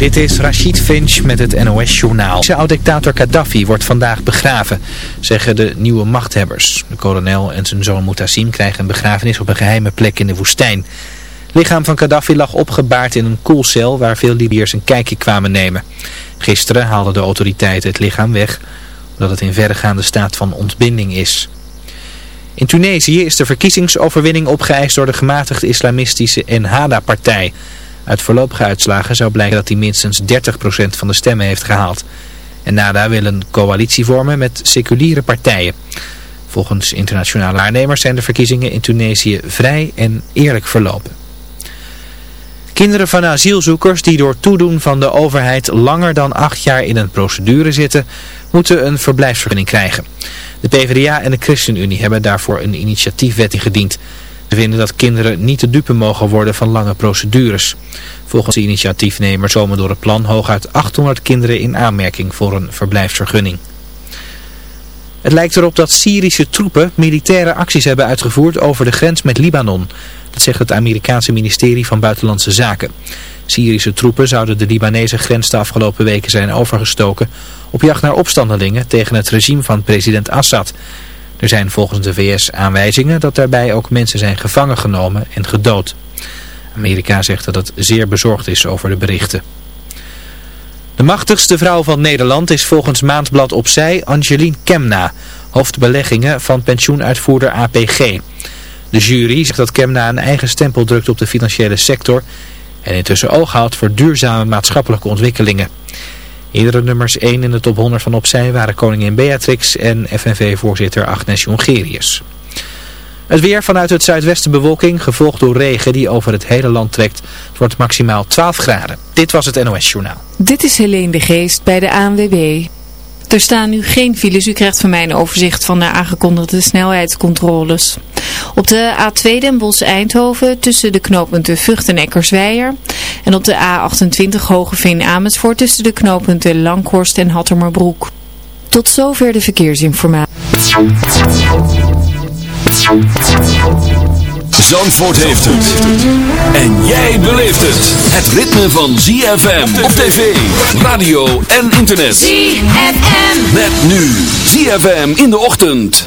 Dit is Rashid Finch met het NOS-journaal. De oud-dictator Gaddafi wordt vandaag begraven, zeggen de nieuwe machthebbers. De kolonel en zijn zoon Mutassim krijgen een begrafenis op een geheime plek in de woestijn. Het lichaam van Gaddafi lag opgebaard in een koelcel waar veel Libiërs een kijkje kwamen nemen. Gisteren haalden de autoriteiten het lichaam weg, omdat het in verregaande staat van ontbinding is. In Tunesië is de verkiezingsoverwinning opgeëist door de gematigde islamistische Ennahda-partij... Uit voorlopige uitslagen zou blijken dat hij minstens 30% van de stemmen heeft gehaald. En NADA wil een coalitie vormen met seculiere partijen. Volgens internationale waarnemers zijn de verkiezingen in Tunesië vrij en eerlijk verlopen. Kinderen van asielzoekers die door toedoen van de overheid langer dan acht jaar in een procedure zitten, moeten een verblijfsvergunning krijgen. De PvdA en de ChristenUnie hebben daarvoor een initiatiefwet ingediend. Ze vinden dat kinderen niet te dupe mogen worden van lange procedures. Volgens de initiatiefnemers komen door het plan hooguit 800 kinderen in aanmerking voor een verblijfsvergunning. Het lijkt erop dat Syrische troepen militaire acties hebben uitgevoerd over de grens met Libanon. Dat zegt het Amerikaanse ministerie van Buitenlandse Zaken. Syrische troepen zouden de Libanese grens de afgelopen weken zijn overgestoken op jacht naar opstandelingen tegen het regime van president Assad. Er zijn volgens de VS aanwijzingen dat daarbij ook mensen zijn gevangen genomen en gedood. Amerika zegt dat het zeer bezorgd is over de berichten. De machtigste vrouw van Nederland is volgens Maandblad Opzij Angeline Kemna, hoofdbeleggingen van pensioenuitvoerder APG. De jury zegt dat Kemna een eigen stempel drukt op de financiële sector en intussen oog houdt voor duurzame maatschappelijke ontwikkelingen. Eerdere nummers 1 in de top 100 van opzij waren koningin Beatrix en FNV-voorzitter Agnes Jongerius. Het weer vanuit het zuidwesten bewolking, gevolgd door regen die over het hele land trekt. Wordt maximaal 12 graden. Dit was het NOS Journaal. Dit is Helene de Geest bij de ANWB. Er staan nu geen files. U krijgt van mij een overzicht van de aangekondigde snelheidscontroles. Op de A2 Den Bosch-Eindhoven tussen de knooppunten Vught en Eckersweijer. En op de A28 Hogeveen-Amersfoort tussen de knooppunten Langhorst en Hattermerbroek. Tot zover de verkeersinformatie. Zandvoort heeft het. En jij beleeft het. Het ritme van ZFM op tv, radio en internet. ZFM. Met nu ZFM in de ochtend.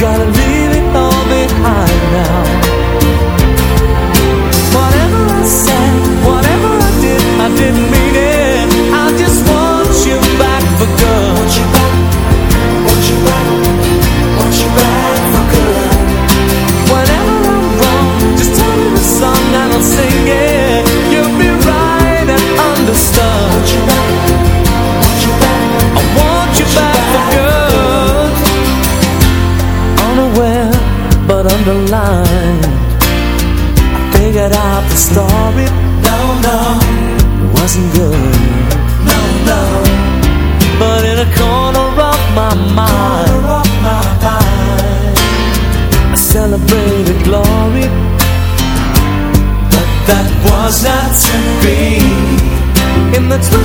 gotta leave it all behind now. Whatever I said, whatever I did, I didn't mean In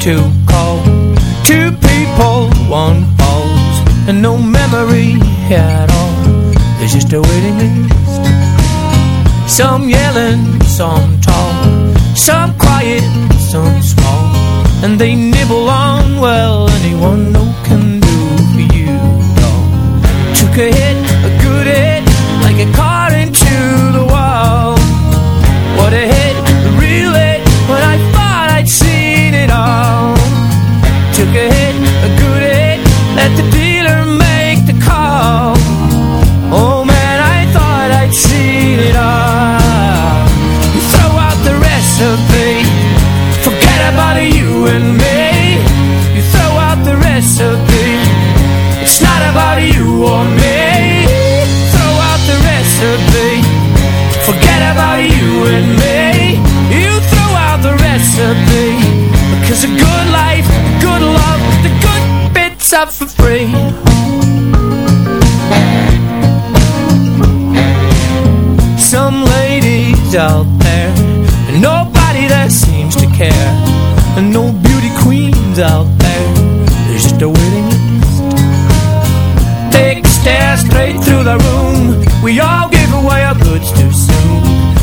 to call. Two people, one falls And no memory at all. There's just a waiting list. Some yelling, some tall. Some quiet, some small. And they nibble on, well, anyone right about you and me. You throw out the recipe. Because a good life, a good love The good bits are for free. Some ladies out there And nobody that seems to care. And no beauty queens out there There's just a waiting list. Take a stare straight through the room. We all give away our goods to soon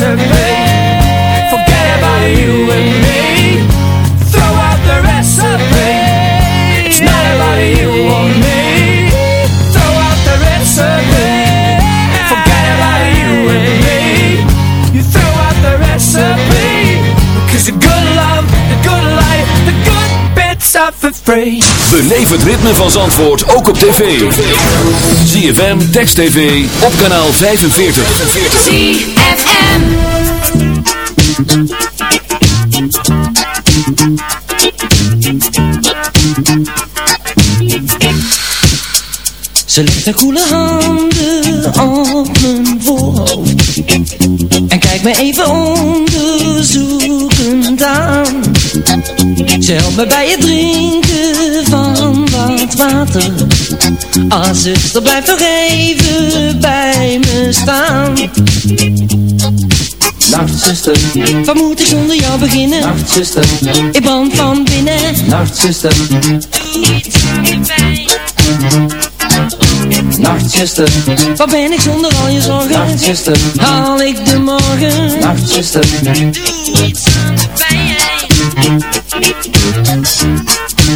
serving. Free. Beleef het ritme van Zandvoort ook op tv. ZFM, Text TV, op kanaal 45. ZFM. Ze legt haar koele handen op mijn voorhoofd Me even onderzoekend aan. Ze helpt me bij het drinken van wat water. Ah zuster, blijf nog even bij me staan. Nacht zuster, Wat moet ik zonder jou beginnen? nacht zuster, Ik brand van binnen. Nacht zuster, nacht zuster, Wat ben ik zonder al je zorgen? nacht zuster, Haal ik de morgen? nacht zuster,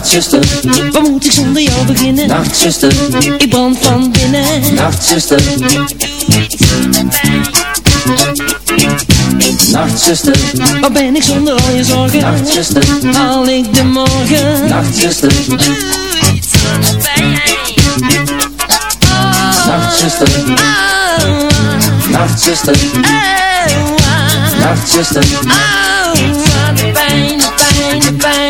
nacht zuster, Wat moet ik zonder jou beginnen? nacht zuster, Ik brand van binnen nacht zuster, nacht zuster, Wat ben ik zonder al je zorgen? nacht zuster, Haal ik de morgen? nacht zuster, nacht zuster, nacht zuster, nacht zuster, de pijn, de pijn, pijn, pijn.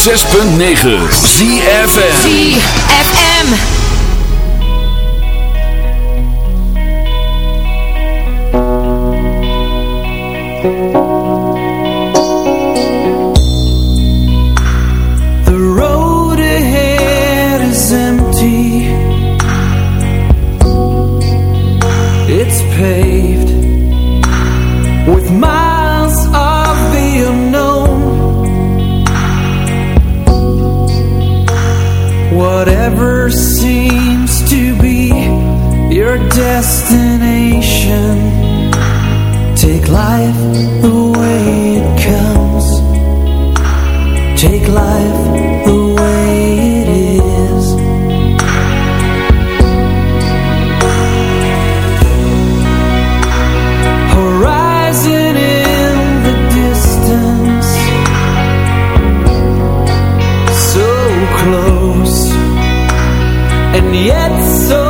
106.9 ZFN And yet, so